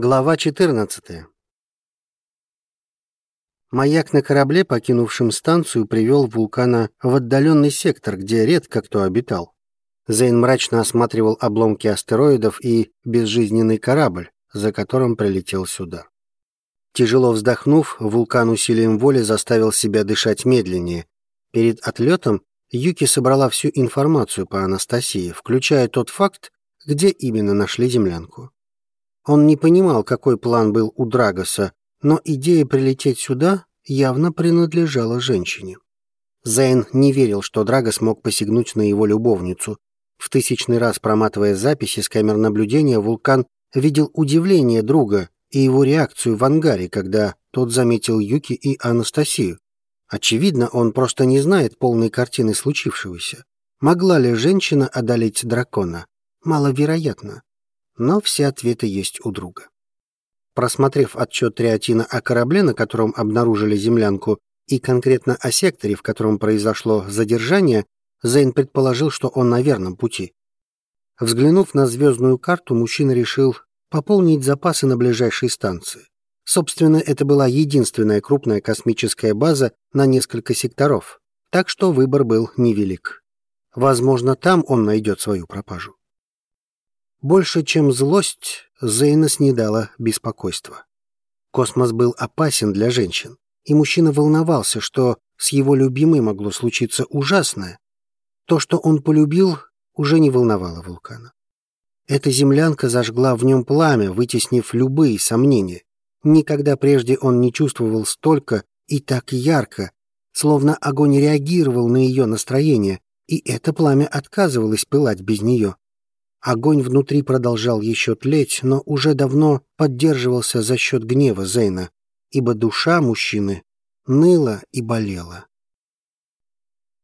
Глава 14. Маяк на корабле, покинувшем станцию, привел вулкана в отдаленный сектор, где редко кто обитал. Зейн мрачно осматривал обломки астероидов и безжизненный корабль, за которым прилетел сюда. Тяжело вздохнув, вулкан усилием воли заставил себя дышать медленнее. Перед отлетом Юки собрала всю информацию по Анастасии, включая тот факт, где именно нашли землянку. Он не понимал, какой план был у Драгоса, но идея прилететь сюда явно принадлежала женщине. Зейн не верил, что Драгос мог посягнуть на его любовницу. В тысячный раз проматывая записи с камер наблюдения, Вулкан видел удивление друга и его реакцию в ангаре, когда тот заметил Юки и Анастасию. Очевидно, он просто не знает полной картины случившегося. Могла ли женщина одолеть дракона? Маловероятно но все ответы есть у друга. Просмотрев отчет Триатина о корабле, на котором обнаружили землянку, и конкретно о секторе, в котором произошло задержание, Зейн предположил, что он на верном пути. Взглянув на звездную карту, мужчина решил пополнить запасы на ближайшей станции. Собственно, это была единственная крупная космическая база на несколько секторов, так что выбор был невелик. Возможно, там он найдет свою пропажу. Больше, чем злость, Зейна снедала беспокойство. Космос был опасен для женщин, и мужчина волновался, что с его любимой могло случиться ужасное. То, что он полюбил, уже не волновало вулкана. Эта землянка зажгла в нем пламя, вытеснив любые сомнения. Никогда прежде он не чувствовал столько и так ярко, словно огонь реагировал на ее настроение, и это пламя отказывалось пылать без нее. Огонь внутри продолжал еще тлеть, но уже давно поддерживался за счет гнева Зейна, ибо душа мужчины ныла и болела.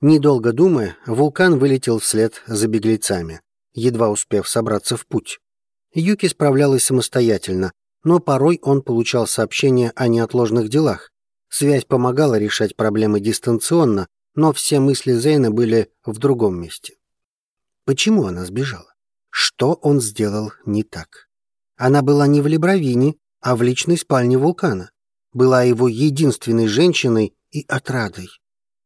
Недолго думая, вулкан вылетел вслед за беглецами, едва успев собраться в путь. Юки справлялась самостоятельно, но порой он получал сообщения о неотложных делах. Связь помогала решать проблемы дистанционно, но все мысли Зейна были в другом месте. Почему она сбежала? Что он сделал не так? Она была не в Лебровине, а в личной спальне вулкана. Была его единственной женщиной и отрадой.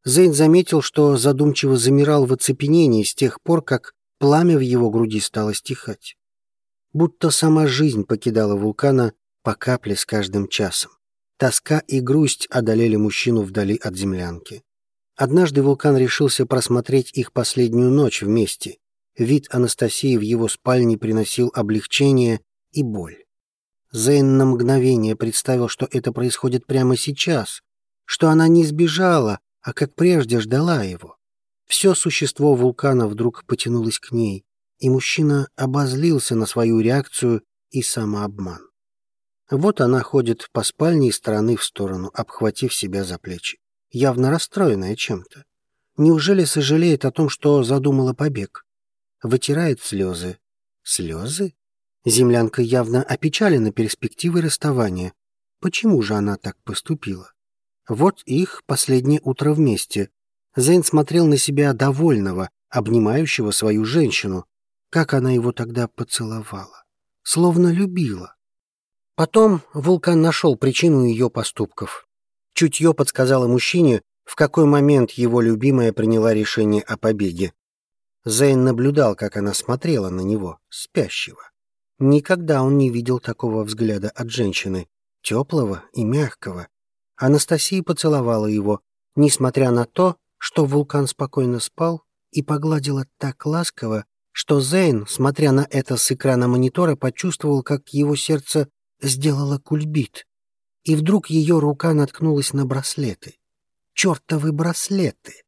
Зейн заметил, что задумчиво замирал в оцепенении с тех пор, как пламя в его груди стало стихать. Будто сама жизнь покидала вулкана по капле с каждым часом. Тоска и грусть одолели мужчину вдали от землянки. Однажды вулкан решился просмотреть их последнюю ночь вместе, Вид Анастасии в его спальне приносил облегчение и боль. Зейн на мгновение представил, что это происходит прямо сейчас, что она не сбежала, а как прежде ждала его. Все существо вулкана вдруг потянулось к ней, и мужчина обозлился на свою реакцию и самообман. Вот она ходит по спальне из стороны в сторону, обхватив себя за плечи, явно расстроенная чем-то. Неужели сожалеет о том, что задумала побег? Вытирает слезы. Слезы? Землянка явно опечалена перспективой расставания. Почему же она так поступила? Вот их последнее утро вместе. Зейн смотрел на себя довольного, обнимающего свою женщину. Как она его тогда поцеловала. Словно любила. Потом вулкан нашел причину ее поступков. Чутье подсказало мужчине, в какой момент его любимая приняла решение о побеге. Зейн наблюдал, как она смотрела на него, спящего. Никогда он не видел такого взгляда от женщины, теплого и мягкого. Анастасия поцеловала его, несмотря на то, что вулкан спокойно спал, и погладила так ласково, что Зейн, смотря на это с экрана монитора, почувствовал, как его сердце сделало кульбит. И вдруг ее рука наткнулась на браслеты. Чертовы браслеты!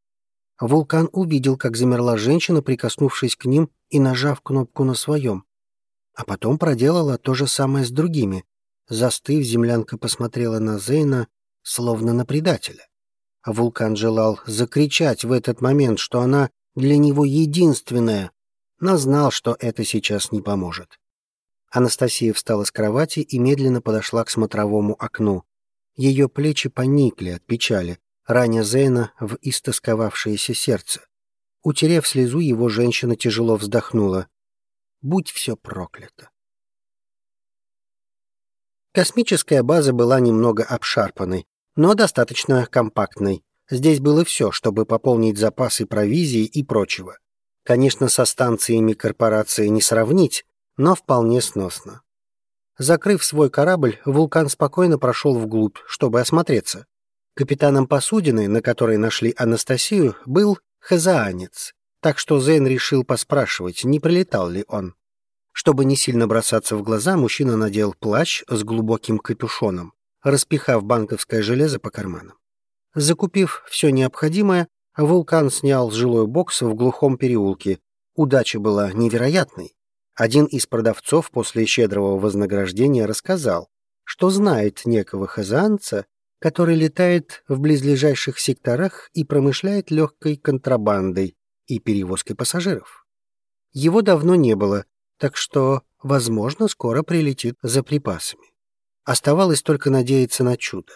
Вулкан увидел, как замерла женщина, прикоснувшись к ним и нажав кнопку на своем. А потом проделала то же самое с другими. Застыв, землянка посмотрела на Зейна, словно на предателя. А вулкан желал закричать в этот момент, что она для него единственная, но знал, что это сейчас не поможет. Анастасия встала с кровати и медленно подошла к смотровому окну. Ее плечи поникли от печали, раня Зейна в истосковавшееся сердце. Утерев слезу, его женщина тяжело вздохнула. «Будь все проклято!» Космическая база была немного обшарпанной, но достаточно компактной. Здесь было все, чтобы пополнить запасы провизии и прочего. Конечно, со станциями корпорации не сравнить, но вполне сносно. Закрыв свой корабль, вулкан спокойно прошел вглубь, чтобы осмотреться. Капитаном посудины, на которой нашли Анастасию, был хазаанец, так что Зейн решил поспрашивать, не прилетал ли он. Чтобы не сильно бросаться в глаза, мужчина надел плащ с глубоким капюшоном, распихав банковское железо по карманам. Закупив все необходимое, вулкан снял жилой бокс в глухом переулке. Удача была невероятной. Один из продавцов после щедрого вознаграждения рассказал, что знает некого хазанца, который летает в близлежащих секторах и промышляет легкой контрабандой и перевозкой пассажиров. Его давно не было, так что, возможно, скоро прилетит за припасами. Оставалось только надеяться на чудо.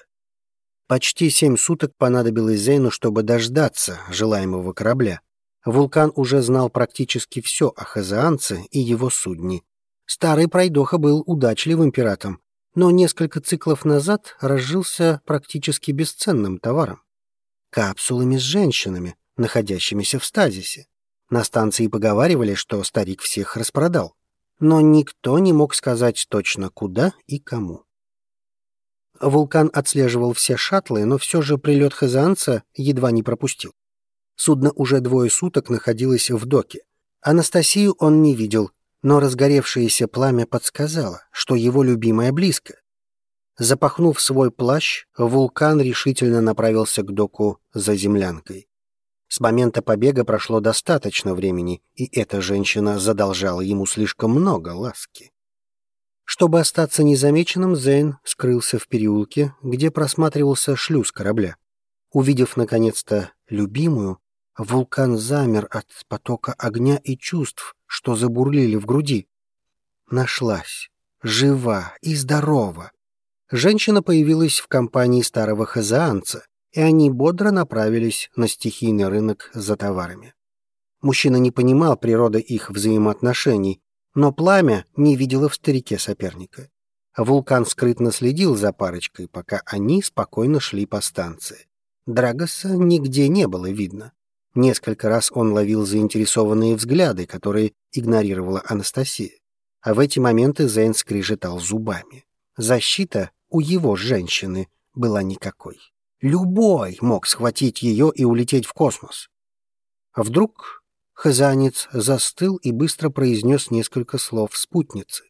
Почти семь суток понадобилось Зейну, чтобы дождаться желаемого корабля. Вулкан уже знал практически все о Хазаанце и его судне. Старый пройдоха был удачливым пиратом, но несколько циклов назад разжился практически бесценным товаром. Капсулами с женщинами, находящимися в стазисе. На станции поговаривали, что старик всех распродал. Но никто не мог сказать точно куда и кому. Вулкан отслеживал все шаттлы, но все же прилет хазанца едва не пропустил. Судно уже двое суток находилось в доке. Анастасию он не видел, но разгоревшееся пламя подсказало, что его любимая близко. Запахнув свой плащ, вулкан решительно направился к доку за землянкой. С момента побега прошло достаточно времени, и эта женщина задолжала ему слишком много ласки. Чтобы остаться незамеченным, Зейн скрылся в переулке, где просматривался шлюз корабля. Увидев, наконец-то, любимую, вулкан замер от потока огня и чувств, что забурлили в груди. Нашлась, жива и здорова. Женщина появилась в компании старого хазаанца, и они бодро направились на стихийный рынок за товарами. Мужчина не понимал природы их взаимоотношений, но пламя не видело в старике соперника. Вулкан скрытно следил за парочкой, пока они спокойно шли по станции. Драгоса нигде не было видно. Несколько раз он ловил заинтересованные взгляды, которые игнорировала Анастасия. А в эти моменты Зейн скрежетал зубами. Защита у его женщины была никакой. Любой мог схватить ее и улететь в космос. Вдруг Хазанец застыл и быстро произнес несколько слов спутницы.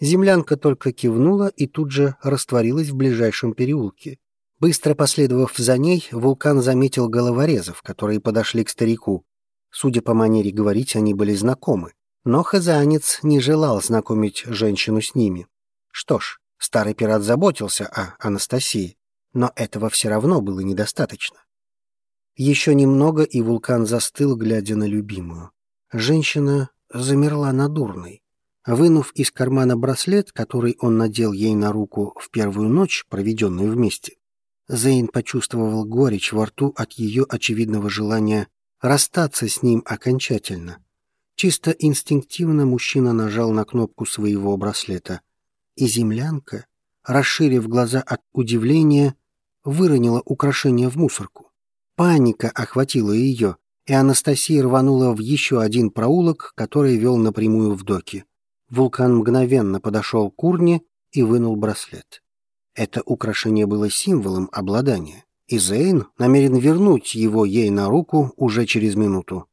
Землянка только кивнула и тут же растворилась в ближайшем переулке. Быстро последовав за ней, вулкан заметил головорезов, которые подошли к старику. Судя по манере говорить, они были знакомы. Но хазанец не желал знакомить женщину с ними. Что ж, старый пират заботился о Анастасии но этого все равно было недостаточно. Еще немного, и вулкан застыл, глядя на любимую. Женщина замерла надурной. Вынув из кармана браслет, который он надел ей на руку в первую ночь, проведенную вместе, Зейн почувствовал горечь во рту от ее очевидного желания расстаться с ним окончательно. Чисто инстинктивно мужчина нажал на кнопку своего браслета, и землянка, расширив глаза от удивления, выронила украшение в мусорку. Паника охватила ее, и Анастасия рванула в еще один проулок, который вел напрямую в доки. Вулкан мгновенно подошел к урне и вынул браслет. Это украшение было символом обладания, и Зейн намерен вернуть его ей на руку уже через минуту.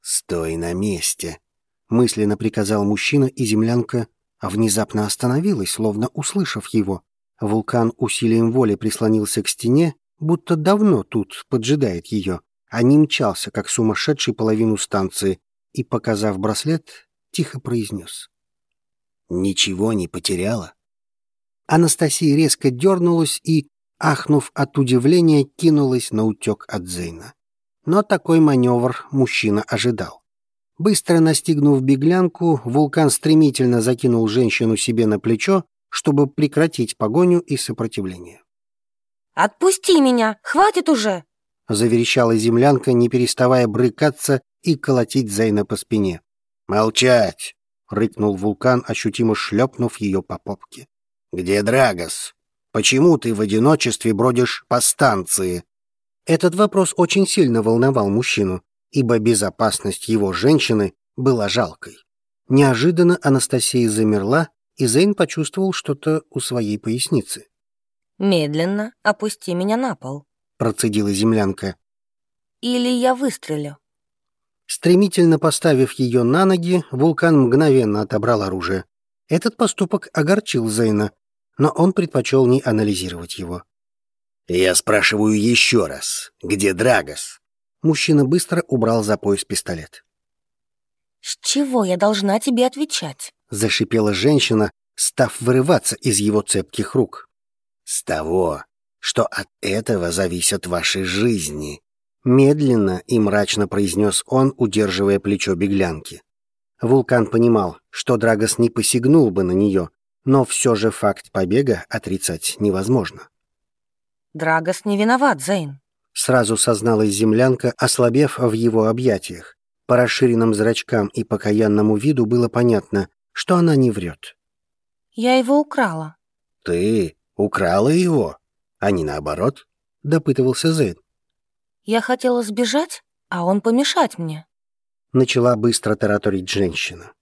«Стой на месте!» — мысленно приказал мужчина, и землянка внезапно остановилась, словно услышав его. Вулкан усилием воли прислонился к стене, будто давно тут поджидает ее, а не мчался, как сумасшедший половину станции, и, показав браслет, тихо произнес. «Ничего не потеряла?» Анастасия резко дернулась и, ахнув от удивления, кинулась на утек от Зейна. Но такой маневр мужчина ожидал. Быстро настигнув беглянку, вулкан стремительно закинул женщину себе на плечо чтобы прекратить погоню и сопротивление. «Отпусти меня! Хватит уже!» — заверещала землянка, не переставая брыкаться и колотить Зейна по спине. «Молчать! рыкнул вулкан, ощутимо шлепнув ее по попке. «Где Драгос? Почему ты в одиночестве бродишь по станции?» Этот вопрос очень сильно волновал мужчину, ибо безопасность его женщины была жалкой. Неожиданно Анастасия замерла, и Зейн почувствовал что-то у своей поясницы. «Медленно опусти меня на пол», — процедила землянка. «Или я выстрелю». Стремительно поставив ее на ноги, вулкан мгновенно отобрал оружие. Этот поступок огорчил Зейна, но он предпочел не анализировать его. «Я спрашиваю еще раз, где Драгос?» Мужчина быстро убрал за пояс пистолет. «С чего я должна тебе отвечать?» Зашипела женщина, став вырываться из его цепких рук. «С того, что от этого зависят ваши жизни», медленно и мрачно произнес он, удерживая плечо беглянки. Вулкан понимал, что Драгос не посягнул бы на нее, но все же факт побега отрицать невозможно. «Драгос не виноват, Зейн», — сразу созналась землянка, ослабев в его объятиях. По расширенным зрачкам и покаянному виду было понятно, что она не врет. «Я его украла». «Ты украла его, а не наоборот?» — допытывался Зейн. «Я хотела сбежать, а он помешать мне», — начала быстро тараторить женщина.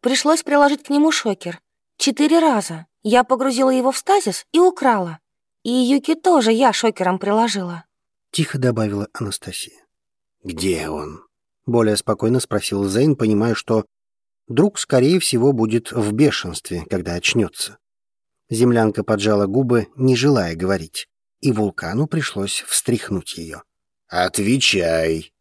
«Пришлось приложить к нему шокер. Четыре раза. Я погрузила его в стазис и украла. И Юки тоже я шокером приложила», — тихо добавила Анастасия. «Где он?» — более спокойно спросил Зейн, понимая, что друг, скорее всего, будет в бешенстве, когда очнется. Землянка поджала губы, не желая говорить, и вулкану пришлось встряхнуть ее. «Отвечай!»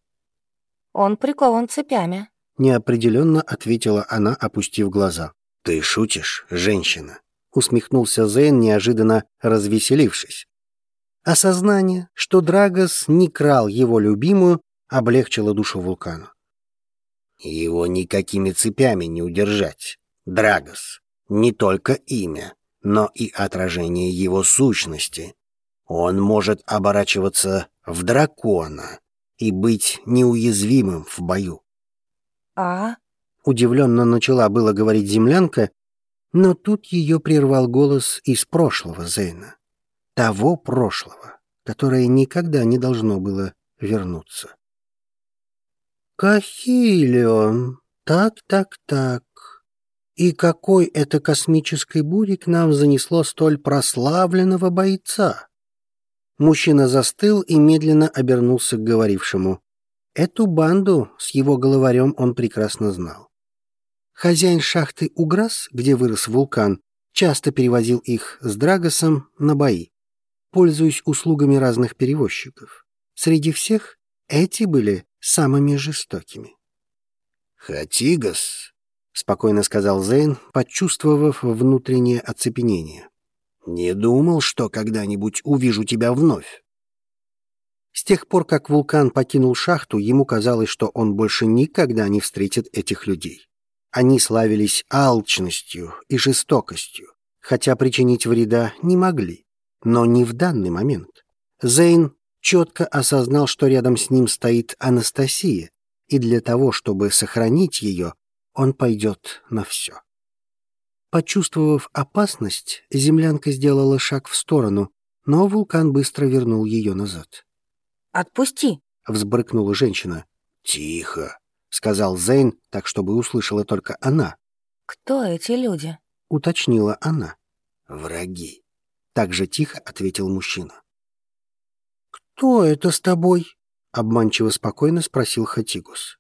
«Он прикован цепями», — неопределенно ответила она, опустив глаза. «Ты шутишь, женщина?» — усмехнулся Зейн, неожиданно развеселившись. Осознание, что Драгос не крал его любимую, облегчило душу вулкану. Его никакими цепями не удержать. Драгос — не только имя, но и отражение его сущности. Он может оборачиваться в дракона и быть неуязвимым в бою. «А?» — удивленно начала было говорить землянка, но тут ее прервал голос из прошлого Зейна. Того прошлого, которое никогда не должно было вернуться. Кахилион. Так, так, так. И какой это космической бури к нам занесло столь прославленного бойца? Мужчина застыл и медленно обернулся к говорившему. Эту банду с его головарем он прекрасно знал. Хозяин шахты Уграс, где вырос вулкан, часто перевозил их с Драгосом на бои, пользуясь услугами разных перевозчиков. Среди всех эти были самыми жестокими. «Хатигас», — спокойно сказал Зейн, почувствовав внутреннее оцепенение. «Не думал, что когда-нибудь увижу тебя вновь». С тех пор, как вулкан покинул шахту, ему казалось, что он больше никогда не встретит этих людей. Они славились алчностью и жестокостью, хотя причинить вреда не могли, но не в данный момент. Зейн четко осознал, что рядом с ним стоит Анастасия, и для того, чтобы сохранить ее, он пойдет на все. Почувствовав опасность, землянка сделала шаг в сторону, но вулкан быстро вернул ее назад. «Отпусти!» — взбрыкнула женщина. «Тихо!» — сказал Зейн, так чтобы услышала только она. «Кто эти люди?» — уточнила она. «Враги!» — так же тихо ответил мужчина. «Кто это с тобой?» — обманчиво спокойно спросил Хатигус.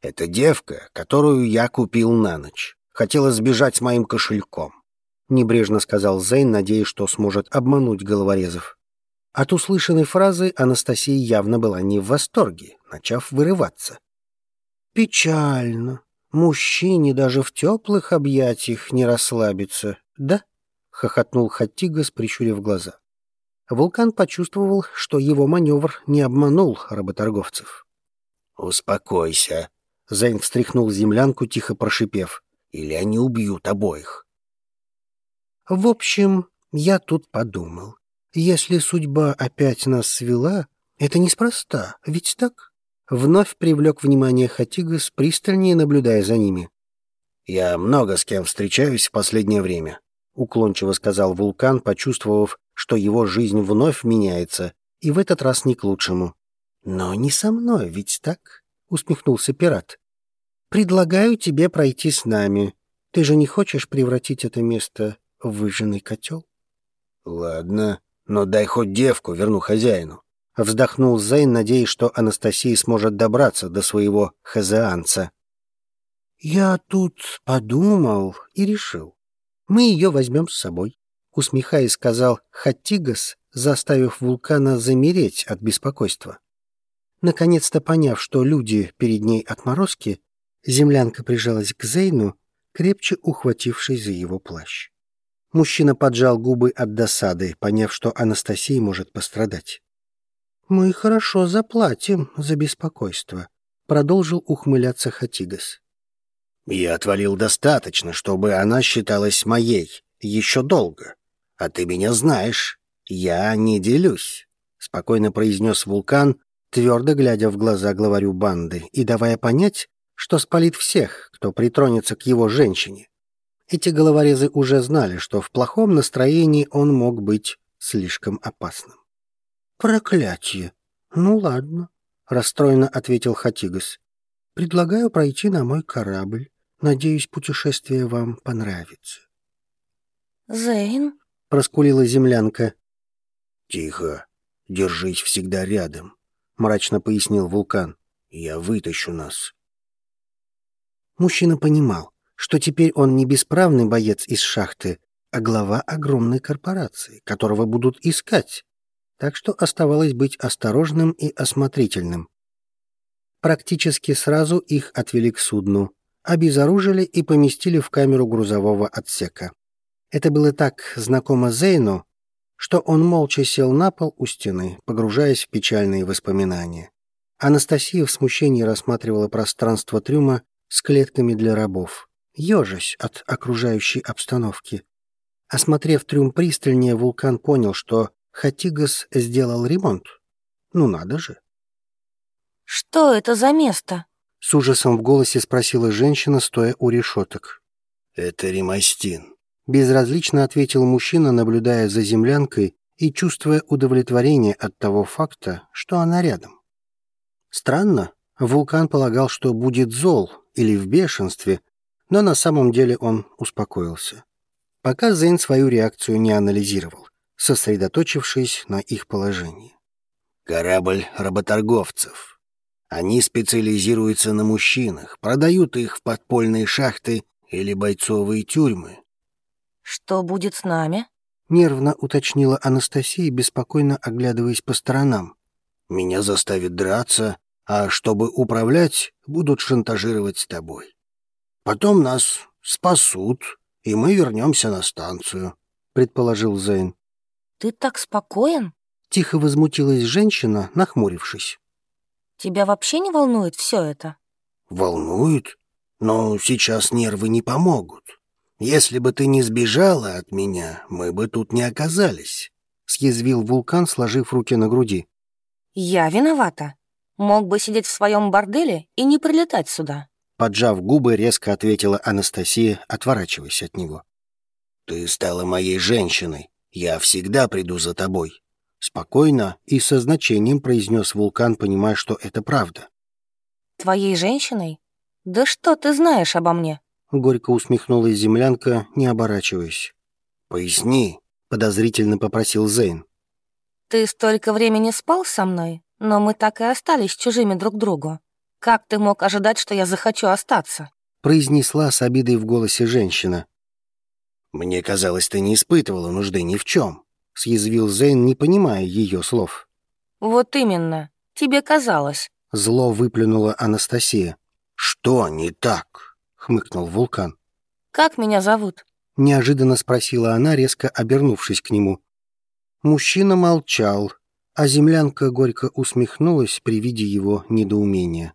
«Это девка, которую я купил на ночь. Хотела сбежать с моим кошельком», — небрежно сказал Зейн, надеясь, что сможет обмануть головорезов. От услышанной фразы Анастасия явно была не в восторге, начав вырываться. «Печально. Мужчине даже в теплых объятиях не расслабиться, да?» — хохотнул Хаттигас, прищурив глаза. Вулкан почувствовал, что его маневр не обманул работорговцев. «Успокойся», — Зейн встряхнул землянку, тихо прошипев, «или они убьют обоих». «В общем, я тут подумал, если судьба опять нас свела, это неспроста, ведь так?» Вновь привлек внимание Хатигас, пристальнее наблюдая за ними. «Я много с кем встречаюсь в последнее время», — уклончиво сказал вулкан, почувствовав, что его жизнь вновь меняется, и в этот раз не к лучшему. «Но не со мной, ведь так?» — усмехнулся пират. «Предлагаю тебе пройти с нами. Ты же не хочешь превратить это место в выжженный котел?» «Ладно, но дай хоть девку верну хозяину», — вздохнул Зейн, надеясь, что Анастасия сможет добраться до своего хазаанца. «Я тут подумал и решил. Мы ее возьмем с собой», — усмехаясь, сказал Хаттигас, заставив вулкана замереть от беспокойства. Наконец-то поняв, что люди перед ней отморозки, землянка прижалась к Зейну, крепче ухватившись за его плащ. Мужчина поджал губы от досады, поняв, что Анастасия может пострадать. «Мы хорошо заплатим за беспокойство», — продолжил ухмыляться Хатигас. «Я отвалил достаточно, чтобы она считалась моей еще долго. А ты меня знаешь, я не делюсь», — спокойно произнес вулкан, твердо глядя в глаза главарю банды и давая понять, что спалит всех, кто притронется к его женщине. Эти головорезы уже знали, что в плохом настроении он мог быть слишком опасным. «Проклятие! Ну ладно», — расстроенно ответил Хатигас. «Предлагаю пройти на мой корабль. Надеюсь, путешествие вам понравится». «Зейн?» — проскулила землянка. «Тихо. Держись всегда рядом», — мрачно пояснил вулкан. «Я вытащу нас». Мужчина понимал, что теперь он не бесправный боец из шахты, а глава огромной корпорации, которого будут искать. Так что оставалось быть осторожным и осмотрительным. Практически сразу их отвели к судну, обезоружили и поместили в камеру грузового отсека. Это было так знакомо Зейну, что он молча сел на пол у стены, погружаясь в печальные воспоминания. Анастасия в смущении рассматривала пространство трюма с клетками для рабов ежась от окружающей обстановки. Осмотрев трюм пристальнее, вулкан понял, что Хатигас сделал ремонт. Ну надо же. «Что это за место?» С ужасом в голосе спросила женщина, стоя у решеток. «Это Ремастин», — безразлично ответил мужчина, наблюдая за землянкой и чувствуя удовлетворение от того факта, что она рядом. Странно, вулкан полагал, что будет зол или в бешенстве, но на самом деле он успокоился. Пока Зейн свою реакцию не анализировал, сосредоточившись на их положении. «Корабль работорговцев. Они специализируются на мужчинах, продают их в подпольные шахты или бойцовые тюрьмы». «Что будет с нами?» — нервно уточнила Анастасия, беспокойно оглядываясь по сторонам. «Меня заставят драться, а чтобы управлять, будут шантажировать с тобой. Потом нас спасут, и мы вернемся на станцию», — предположил Зейн. «Ты так спокоен?» — тихо возмутилась женщина, нахмурившись. «Тебя вообще не волнует все это?» «Волнует, но сейчас нервы не помогут. Если бы ты не сбежала от меня, мы бы тут не оказались», — съязвил вулкан, сложив руки на груди. «Я виновата. Мог бы сидеть в своем борделе и не прилетать сюда». Поджав губы, резко ответила Анастасия, отворачиваясь от него. «Ты стала моей женщиной. Я всегда приду за тобой». Спокойно и со значением произнес вулкан, понимая, что это правда. «Твоей женщиной? Да что ты знаешь обо мне?» Горько усмехнулась землянка, не оборачиваясь. «Поясни», — подозрительно попросил Зейн. «Ты столько времени спал со мной, но мы так и остались чужими друг другу. «Как ты мог ожидать, что я захочу остаться?» произнесла с обидой в голосе женщина. «Мне казалось, ты не испытывала нужды ни в чем», съязвил Зейн, не понимая ее слов. «Вот именно. Тебе казалось». Зло выплюнула Анастасия. «Что не так?» — хмыкнул вулкан. «Как меня зовут?» — неожиданно спросила она, резко обернувшись к нему. Мужчина молчал, а землянка горько усмехнулась при виде его недоумения.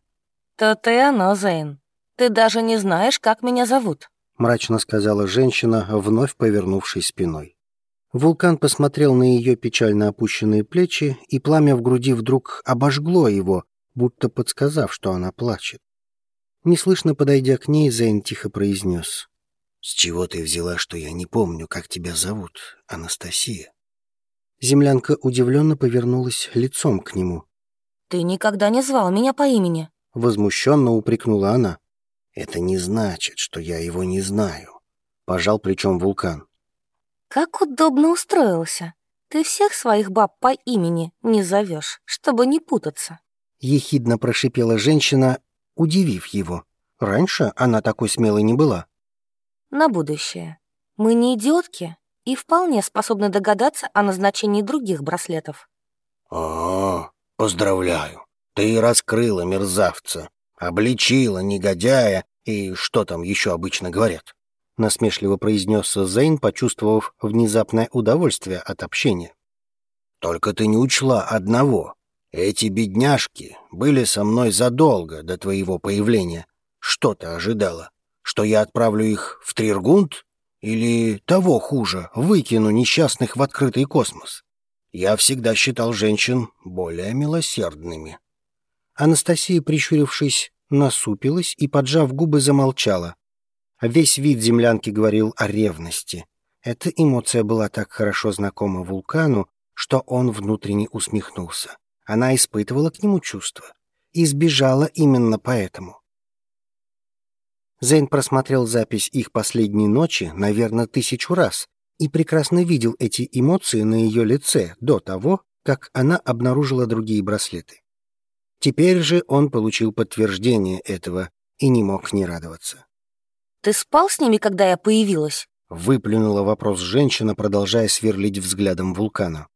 «То-то и оно, Зейн. Ты даже не знаешь, как меня зовут», — мрачно сказала женщина, вновь повернувшись спиной. Вулкан посмотрел на ее печально опущенные плечи, и пламя в груди вдруг обожгло его, будто подсказав, что она плачет. Неслышно подойдя к ней, Зейн тихо произнес. «С чего ты взяла, что я не помню, как тебя зовут, Анастасия?» Землянка удивленно повернулась лицом к нему. «Ты никогда не звал меня по имени», — возмущенно упрекнула она. «Это не значит, что я его не знаю», — пожал плечом вулкан. «Как удобно устроился. Ты всех своих баб по имени не зовешь, чтобы не путаться». Ехидно прошипела женщина, удивив его. Раньше она такой смелой не была. «На будущее. Мы не идиотки и вполне способны догадаться о назначении других браслетов». «О, поздравляю. Ты раскрыла мерзавца, обличила негодяя и что там еще обычно говорят?» Насмешливо произнес Зейн, почувствовав внезапное удовольствие от общения. «Только ты не учла одного. Эти бедняжки были со мной задолго до твоего появления. Что ты ожидала? Что я отправлю их в Триргунд? Или того хуже, выкину несчастных в открытый космос? Я всегда считал женщин более милосердными». Анастасия, прищурившись, насупилась и, поджав губы, замолчала. Весь вид землянки говорил о ревности. Эта эмоция была так хорошо знакома вулкану, что он внутренне усмехнулся. Она испытывала к нему чувства и сбежала именно поэтому. Зейн просмотрел запись их последней ночи, наверное, тысячу раз, и прекрасно видел эти эмоции на ее лице до того, как она обнаружила другие браслеты. Теперь же он получил подтверждение этого и не мог не радоваться. «Ты спал с ними, когда я появилась?» — выплюнула вопрос женщина, продолжая сверлить взглядом вулкана.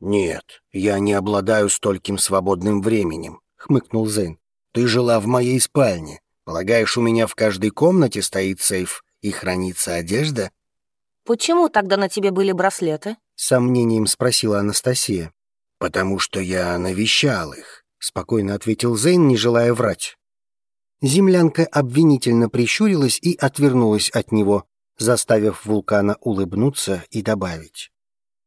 «Нет, я не обладаю стольким свободным временем», — хмыкнул Зейн. «Ты жила в моей спальне. Полагаешь, у меня в каждой комнате стоит сейф и хранится одежда?» «Почему тогда на тебе были браслеты?» — сомнением спросила Анастасия. «Потому что я навещал их», — спокойно ответил Зейн, не желая врать. Землянка обвинительно прищурилась и отвернулась от него, заставив вулкана улыбнуться и добавить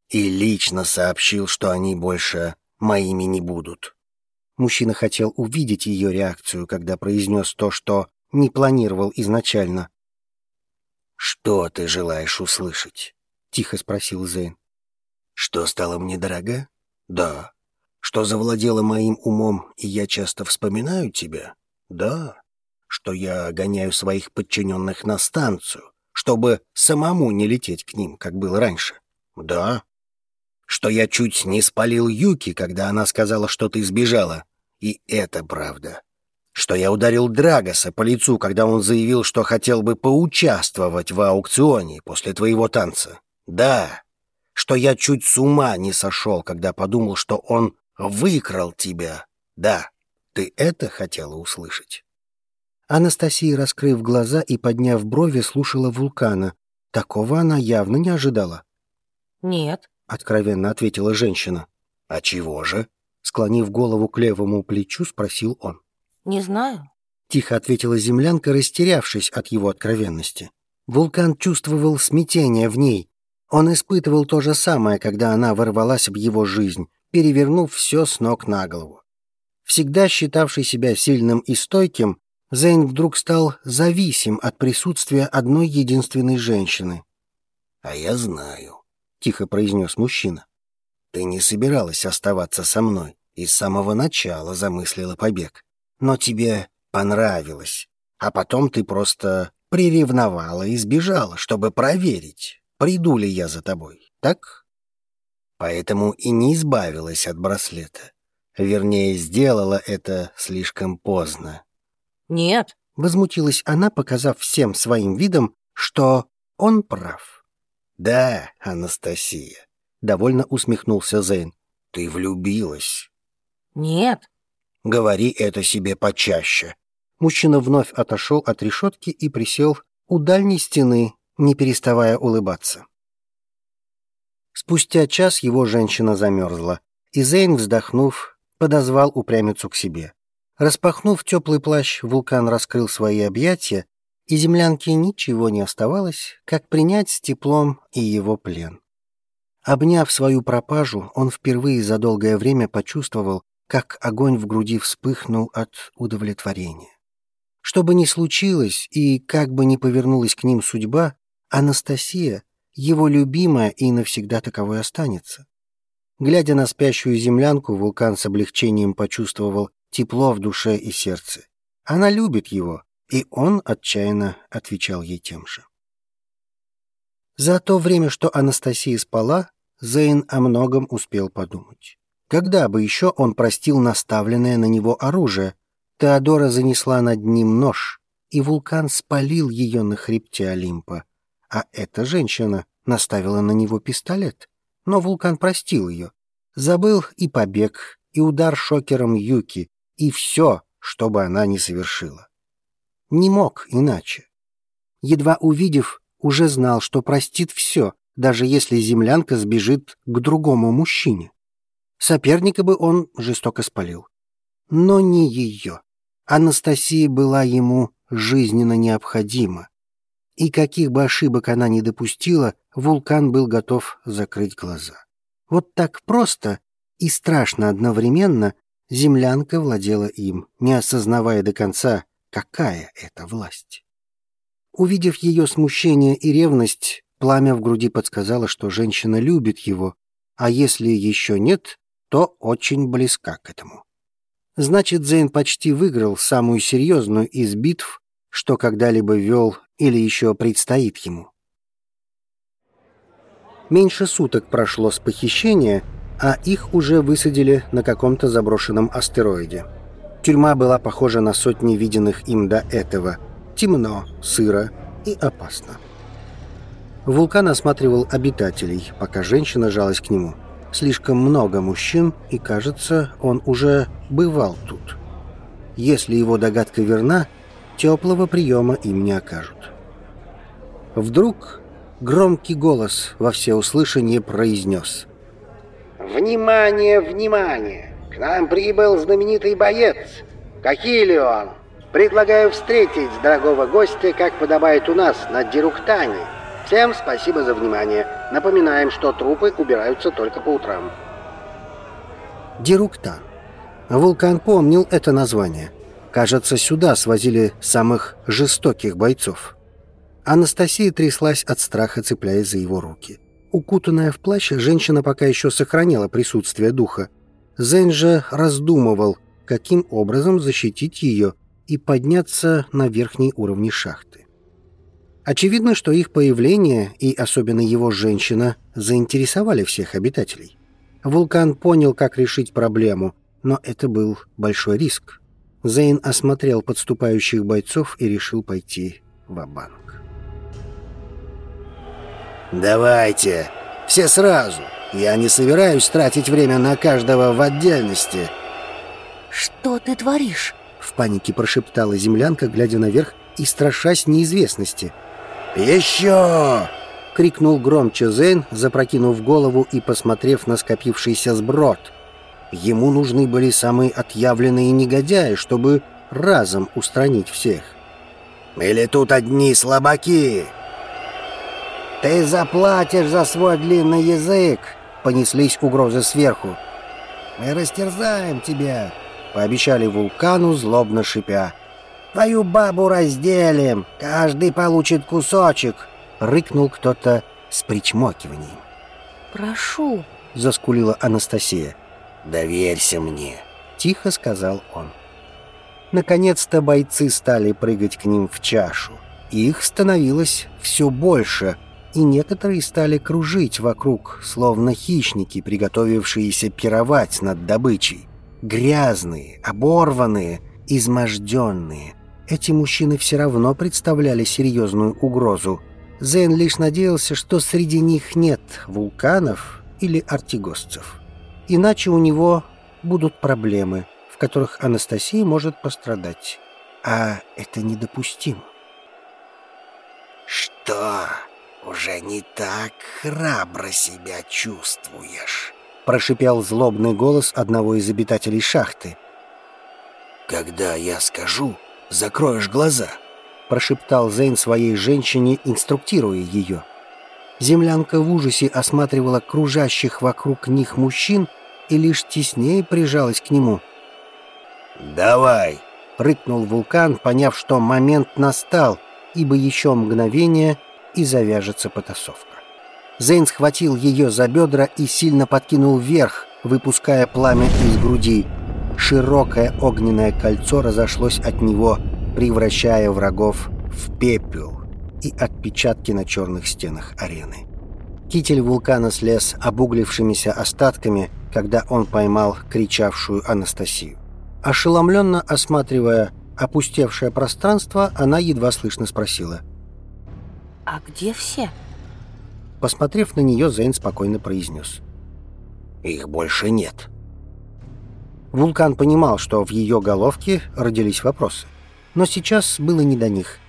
и лично сообщил, что они больше моими не будут. Мужчина хотел увидеть ее реакцию, когда произнес то, что не планировал изначально. «Что ты желаешь услышать?» — тихо спросил Зейн. «Что стало мне дорога? Да. Что завладело моим умом, и я часто вспоминаю тебя? Да. Что я гоняю своих подчиненных на станцию, чтобы самому не лететь к ним, как было раньше? Да что я чуть не спалил Юки, когда она сказала, что ты сбежала. И это правда. Что я ударил Драгоса по лицу, когда он заявил, что хотел бы поучаствовать в аукционе после твоего танца. Да. Что я чуть с ума не сошел, когда подумал, что он выкрал тебя. Да. Ты это хотела услышать? Анастасия, раскрыв глаза и подняв брови, слушала вулкана. Такого она явно не ожидала. «Нет», — откровенно ответила женщина. «А чего же?» Склонив голову к левому плечу, спросил он. «Не знаю», — тихо ответила землянка, растерявшись от его откровенности. Вулкан чувствовал смятение в ней. Он испытывал то же самое, когда она ворвалась в его жизнь, перевернув все с ног на голову. Всегда считавший себя сильным и стойким, Зейн вдруг стал зависим от присутствия одной единственной женщины. «А я знаю», тихо произнес мужчина. «Ты не собиралась оставаться со мной и с самого начала замыслила побег. Но тебе понравилось. А потом ты просто приревновала и сбежала, чтобы проверить, приду ли я за тобой, так? Поэтому и не избавилась от браслета. Вернее, сделала это слишком поздно. «Нет», — возмутилась она, показав всем своим видом, что он прав. «Да, Анастасия», — довольно усмехнулся Зейн. «Ты влюбилась». «Нет». «Говори это себе почаще». Мужчина вновь отошел от решетки и присел у дальней стены, не переставая улыбаться. Спустя час его женщина замерзла, и Зейн, вздохнув, подозвал упрямицу к себе. Распахнув теплый плащ, вулкан раскрыл свои объятия и землянке ничего не оставалось, как принять с теплом и его плен. Обняв свою пропажу, он впервые за долгое время почувствовал, как огонь в груди вспыхнул от удовлетворения. Что бы ни случилось и как бы ни повернулась к ним судьба, Анастасия — его любимая и навсегда таковой останется. Глядя на спящую землянку, вулкан с облегчением почувствовал тепло в душе и сердце. Она любит его, и он отчаянно отвечал ей тем же. За то время, что Анастасия спала, Зейн о многом успел подумать. Когда бы еще он простил наставленное на него оружие, Теодора занесла над ним нож, и вулкан спалил ее на хребте Олимпа. А эта женщина наставила на него пистолет. Но вулкан простил ее. Забыл и побег, и удар шокером Юки, и все, что бы она ни совершила. Не мог иначе. Едва увидев, уже знал, что простит все, даже если землянка сбежит к другому мужчине. Соперника бы он жестоко спалил. Но не ее. Анастасия была ему жизненно необходима. И каких бы ошибок она ни допустила, вулкан был готов закрыть глаза. Вот так просто и страшно одновременно землянка владела им, не осознавая до конца, какая это власть. Увидев ее смущение и ревность, пламя в груди подсказало, что женщина любит его, а если еще нет, то очень близка к этому. Значит, Зейн почти выиграл самую серьезную из битв, что когда-либо вел или еще предстоит ему. Меньше суток прошло с похищения, а их уже высадили на каком-то заброшенном астероиде. Тюрьма была похожа на сотни виденных им до этого. Темно, сыро и опасно. Вулкан осматривал обитателей, пока женщина жалась к нему – Слишком много мужчин, и, кажется, он уже бывал тут. Если его догадка верна, теплого приема им не окажут. Вдруг громкий голос во всеуслышание произнес. «Внимание, внимание! К нам прибыл знаменитый боец! Какие он? Предлагаю встретить дорогого гостя, как подобает у нас, на Дируктане!» Всем спасибо за внимание. Напоминаем, что трупы убираются только по утрам. Дирукта. Вулкан помнил это название. Кажется, сюда свозили самых жестоких бойцов. Анастасия тряслась от страха, цепляясь за его руки. Укутанная в плащ, женщина пока еще сохраняла присутствие духа. Зен же раздумывал, каким образом защитить ее и подняться на верхние уровни шахты. Очевидно, что их появление, и особенно его женщина, заинтересовали всех обитателей. Вулкан понял, как решить проблему, но это был большой риск. Зейн осмотрел подступающих бойцов и решил пойти в банк «Давайте, все сразу. Я не собираюсь тратить время на каждого в отдельности». «Что ты творишь?» — в панике прошептала землянка, глядя наверх и страшась неизвестности — «Еще!» — крикнул громче Зейн, запрокинув голову и посмотрев на скопившийся сброд. Ему нужны были самые отъявленные негодяи, чтобы разом устранить всех. «Или тут одни слабаки?» «Ты заплатишь за свой длинный язык!» — понеслись угрозы сверху. «Мы растерзаем тебя!» — пообещали вулкану, злобно шипя. Твою бабу разделим, каждый получит кусочек!» — рыкнул кто-то с причмокиванием. «Прошу!» — заскулила Анастасия. «Доверься мне!» — тихо сказал он. Наконец-то бойцы стали прыгать к ним в чашу. Их становилось все больше, и некоторые стали кружить вокруг, словно хищники, приготовившиеся пировать над добычей. Грязные, оборванные, изможденные — эти мужчины все равно представляли серьезную угрозу. Зен лишь надеялся, что среди них нет вулканов или артигосцев. Иначе у него будут проблемы, в которых Анастасия может пострадать. А это недопустимо. «Что, уже не так храбро себя чувствуешь?» прошипел злобный голос одного из обитателей шахты. «Когда я скажу, закроешь глаза», — прошептал Зейн своей женщине, инструктируя ее. Землянка в ужасе осматривала кружащих вокруг них мужчин и лишь теснее прижалась к нему. «Давай, — рыкнул вулкан, поняв, что момент настал, ибо еще мгновение и завяжется потасовка. Зейн схватил ее за бедра и сильно подкинул вверх, выпуская пламя из груди. Широкое огненное кольцо разошлось от него, превращая врагов в пепел и отпечатки на черных стенах арены. Китель вулкана слез обуглившимися остатками, когда он поймал кричавшую Анастасию. Ошеломленно осматривая опустевшее пространство, она едва слышно спросила. «А где все?» Посмотрев на нее, Зейн спокойно произнес. «Их больше нет». Вулкан понимал, что в ее головке родились вопросы. Но сейчас было не до них.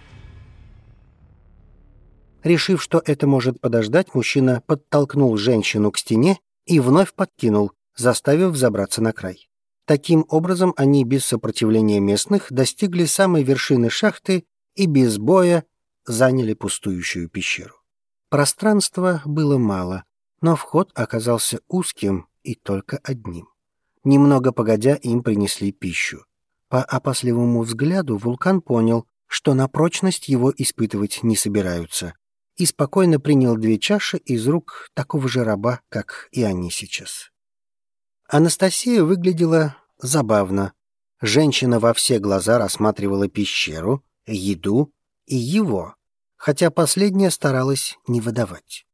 Решив, что это может подождать, мужчина подтолкнул женщину к стене и вновь подкинул, заставив забраться на край. Таким образом, они без сопротивления местных достигли самой вершины шахты и без боя заняли пустующую пещеру. Пространства было мало, но вход оказался узким и только одним. Немного погодя, им принесли пищу. По опасливому взгляду вулкан понял, что на прочность его испытывать не собираются, и спокойно принял две чаши из рук такого же раба, как и они сейчас. Анастасия выглядела забавно. Женщина во все глаза рассматривала пещеру, еду и его, хотя последняя старалась не выдавать.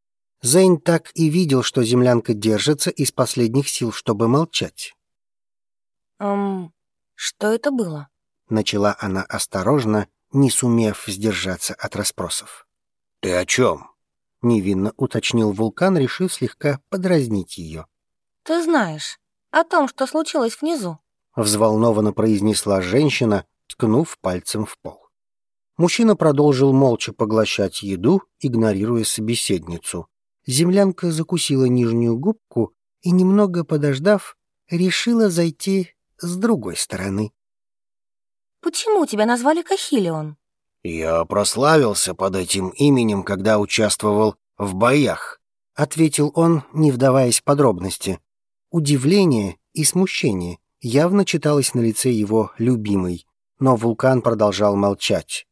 Зейн так и видел, что землянка держится из последних сил, чтобы молчать. «Эм, что это было?» — начала она осторожно, не сумев сдержаться от расспросов. «Ты о чем?» — невинно уточнил вулкан, решив слегка подразнить ее. «Ты знаешь о том, что случилось внизу?» — взволнованно произнесла женщина, ткнув пальцем в пол. Мужчина продолжил молча поглощать еду, игнорируя собеседницу. Землянка закусила нижнюю губку и, немного подождав, решила зайти с другой стороны. «Почему тебя назвали Кахилион?» «Я прославился под этим именем, когда участвовал в боях», — ответил он, не вдаваясь в подробности. Удивление и смущение явно читалось на лице его любимой, но вулкан продолжал молчать.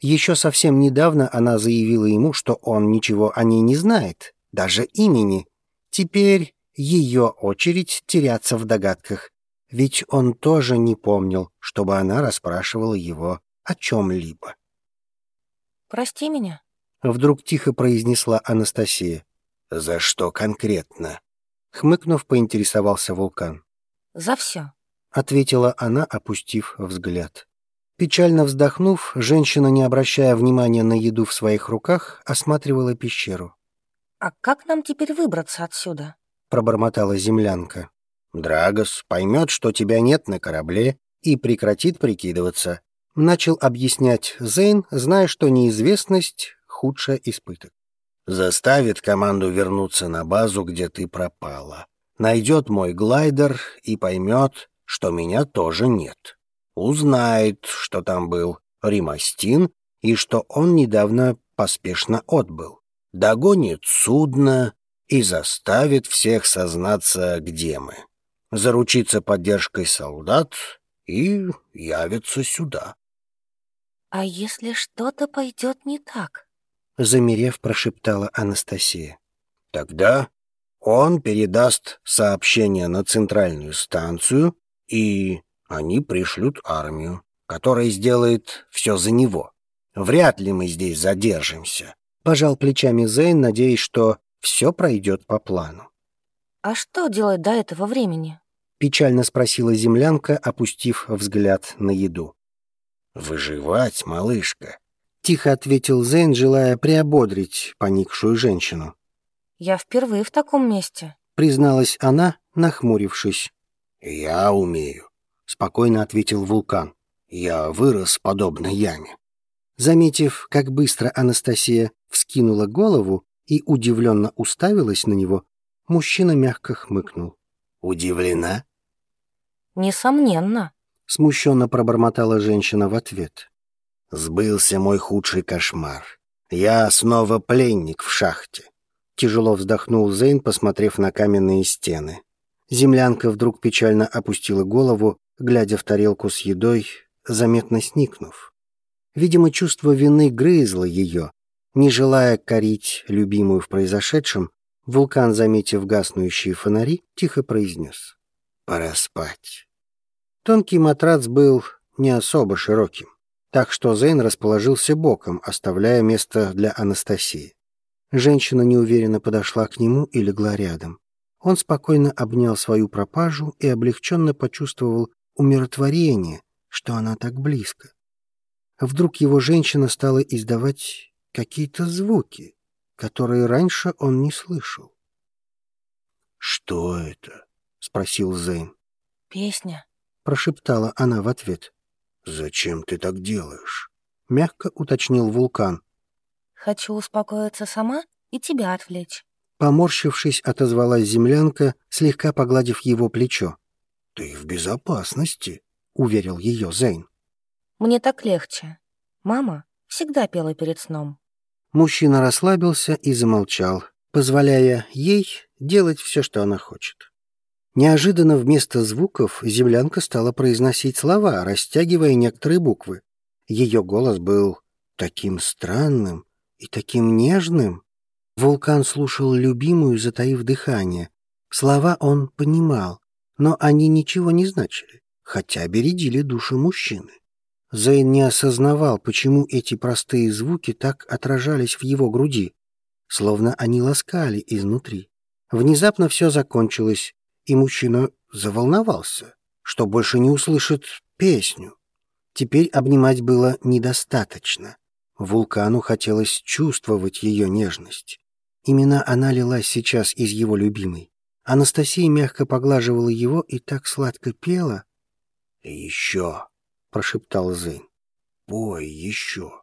Еще совсем недавно она заявила ему, что он ничего о ней не знает, даже имени. Теперь ее очередь теряться в догадках, ведь он тоже не помнил, чтобы она расспрашивала его о чем-либо. «Прости меня», — вдруг тихо произнесла Анастасия. «За что конкретно?» Хмыкнув, поинтересовался вулкан. «За все», — ответила она, опустив взгляд. Печально вздохнув, женщина, не обращая внимания на еду в своих руках, осматривала пещеру. «А как нам теперь выбраться отсюда?» — пробормотала землянка. «Драгос поймет, что тебя нет на корабле, и прекратит прикидываться. Начал объяснять Зейн, зная, что неизвестность — худшая испыток. «Заставит команду вернуться на базу, где ты пропала. Найдет мой глайдер и поймет, что меня тоже нет. Узнает, что там был Римастин и что он недавно поспешно отбыл. Догонит судно и заставит всех сознаться, где мы. Заручится поддержкой солдат и явится сюда. «А если что-то пойдет не так?» Замерев, прошептала Анастасия. «Тогда он передаст сообщение на центральную станцию, и они пришлют армию, которая сделает все за него. Вряд ли мы здесь задержимся». Пожал плечами Зейн, надеясь, что все пройдет по плану. «А что делать до этого времени?» Печально спросила землянка, опустив взгляд на еду. «Выживать, малышка», — тихо ответил Зейн, желая приободрить поникшую женщину. «Я впервые в таком месте», — призналась она, нахмурившись. «Я умею», — спокойно ответил вулкан. «Я вырос подобно яме». Заметив, как быстро Анастасия вскинула голову и удивленно уставилась на него, мужчина мягко хмыкнул. «Удивлена?» «Несомненно», — смущенно пробормотала женщина в ответ. «Сбылся мой худший кошмар. Я снова пленник в шахте». Тяжело вздохнул Зейн, посмотрев на каменные стены. Землянка вдруг печально опустила голову, глядя в тарелку с едой, заметно сникнув. Видимо, чувство вины грызло ее. Не желая корить любимую в произошедшем, вулкан, заметив гаснущие фонари, тихо произнес. «Пора спать». Тонкий матрац был не особо широким, так что Зейн расположился боком, оставляя место для Анастасии. Женщина неуверенно подошла к нему и легла рядом. Он спокойно обнял свою пропажу и облегченно почувствовал умиротворение, что она так близко. Вдруг его женщина стала издавать какие-то звуки, которые раньше он не слышал. «Что это?» — спросил Зейн. «Песня», — прошептала она в ответ. «Зачем ты так делаешь?» — мягко уточнил вулкан. «Хочу успокоиться сама и тебя отвлечь». Поморщившись, отозвалась землянка, слегка погладив его плечо. «Ты в безопасности», — уверил ее Зейн. «Мне так легче. Мама всегда пела перед сном». Мужчина расслабился и замолчал, позволяя ей делать все, что она хочет. Неожиданно вместо звуков землянка стала произносить слова, растягивая некоторые буквы. Ее голос был таким странным и таким нежным. Вулкан слушал любимую, затаив дыхание. Слова он понимал, но они ничего не значили, хотя бередили душу мужчины. Зейн не осознавал, почему эти простые звуки так отражались в его груди, словно они ласкали изнутри. Внезапно все закончилось, и мужчина заволновался, что больше не услышит песню. Теперь обнимать было недостаточно. Вулкану хотелось чувствовать ее нежность. Именно она лилась сейчас из его любимой. Анастасия мягко поглаживала его и так сладко пела. «Еще», — прошептал Зейн, — «пой еще».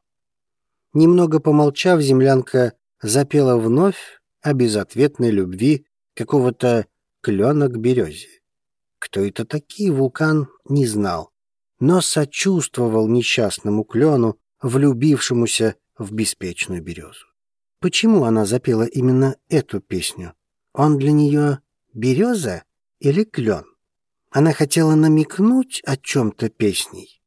Немного помолчав, землянка запела вновь о безответной любви какого-то клена к березе. Кто это такие, вулкан не знал, но сочувствовал несчастному клену, влюбившемуся в беспечную березу. Почему она запела именно эту песню? Он для нее береза или клен? Она хотела намекнуть о чем-то песней.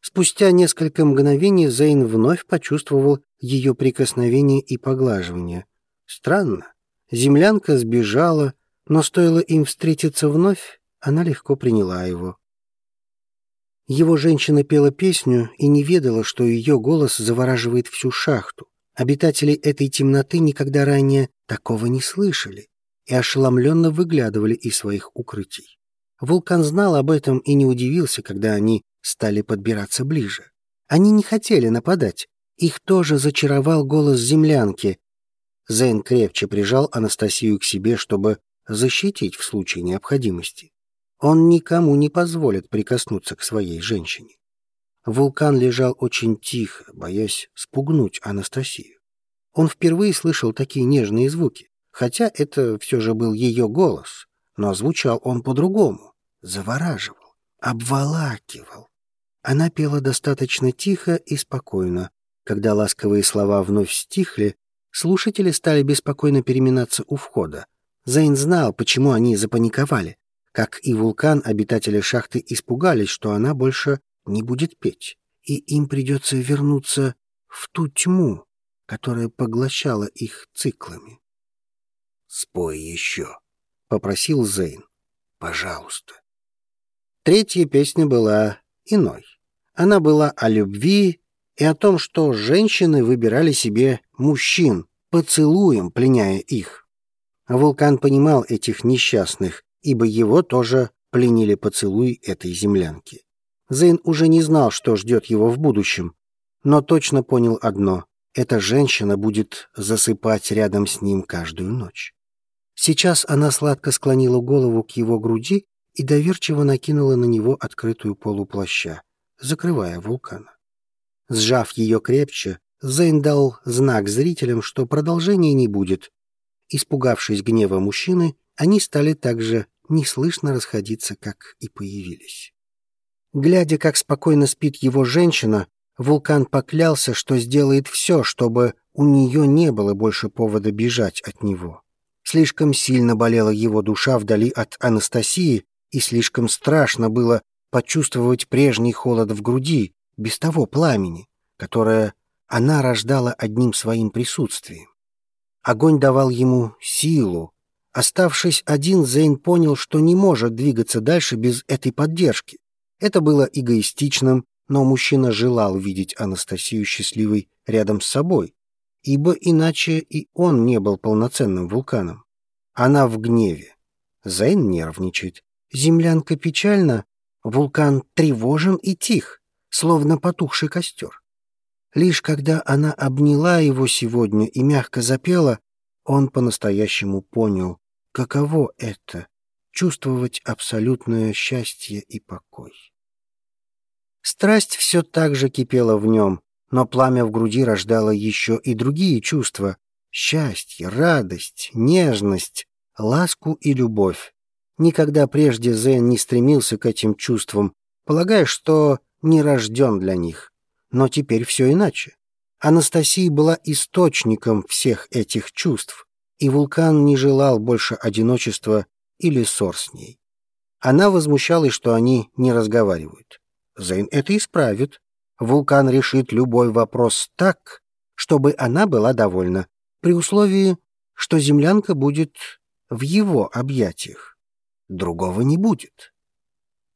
Спустя несколько мгновений Зейн вновь почувствовал ее прикосновение и поглаживание. Странно. Землянка сбежала, но стоило им встретиться вновь, она легко приняла его. Его женщина пела песню и не ведала, что ее голос завораживает всю шахту. Обитатели этой темноты никогда ранее такого не слышали и ошеломленно выглядывали из своих укрытий. Вулкан знал об этом и не удивился, когда они стали подбираться ближе. Они не хотели нападать. Их тоже зачаровал голос землянки. Зейн крепче прижал Анастасию к себе, чтобы защитить в случае необходимости. Он никому не позволит прикоснуться к своей женщине. Вулкан лежал очень тихо, боясь спугнуть Анастасию. Он впервые слышал такие нежные звуки, хотя это все же был ее голос, но звучал он по-другому, завораживал, обволакивал. Она пела достаточно тихо и спокойно. Когда ласковые слова вновь стихли, слушатели стали беспокойно переминаться у входа, Зейн знал, почему они запаниковали. Как и вулкан, обитатели шахты испугались, что она больше не будет петь, и им придется вернуться в ту тьму, которая поглощала их циклами. «Спой еще», — попросил Зейн. «Пожалуйста». Третья песня была иной. Она была о любви и о том, что женщины выбирали себе мужчин, поцелуем пленяя их. Вулкан понимал этих несчастных, ибо его тоже пленили поцелуй этой землянки. Зейн уже не знал, что ждет его в будущем, но точно понял одно — эта женщина будет засыпать рядом с ним каждую ночь. Сейчас она сладко склонила голову к его груди и доверчиво накинула на него открытую полуплаща, закрывая вулкана. Сжав ее крепче, Зейн дал знак зрителям, что продолжения не будет, Испугавшись гнева мужчины, они стали также неслышно расходиться, как и появились. Глядя, как спокойно спит его женщина, Вулкан поклялся, что сделает все, чтобы у нее не было больше повода бежать от него. Слишком сильно болела его душа вдали от Анастасии, и слишком страшно было почувствовать прежний холод в груди, без того пламени, которое она рождала одним своим присутствием. Огонь давал ему силу. Оставшись один, Зейн понял, что не может двигаться дальше без этой поддержки. Это было эгоистичным, но мужчина желал видеть Анастасию счастливой рядом с собой, ибо иначе и он не был полноценным вулканом. Она в гневе. Зейн нервничает. Землянка печальна, вулкан тревожен и тих, словно потухший костер. Лишь когда она обняла его сегодня и мягко запела, он по-настоящему понял, каково это — чувствовать абсолютное счастье и покой. Страсть все так же кипела в нем, но пламя в груди рождало еще и другие чувства — счастье, радость, нежность, ласку и любовь. Никогда прежде Зен не стремился к этим чувствам, полагая, что не рожден для них. Но теперь все иначе. Анастасия была источником всех этих чувств, и вулкан не желал больше одиночества или ссор с ней. Она возмущалась, что они не разговаривают. Зейн это исправит. Вулкан решит любой вопрос так, чтобы она была довольна, при условии, что землянка будет в его объятиях. Другого не будет.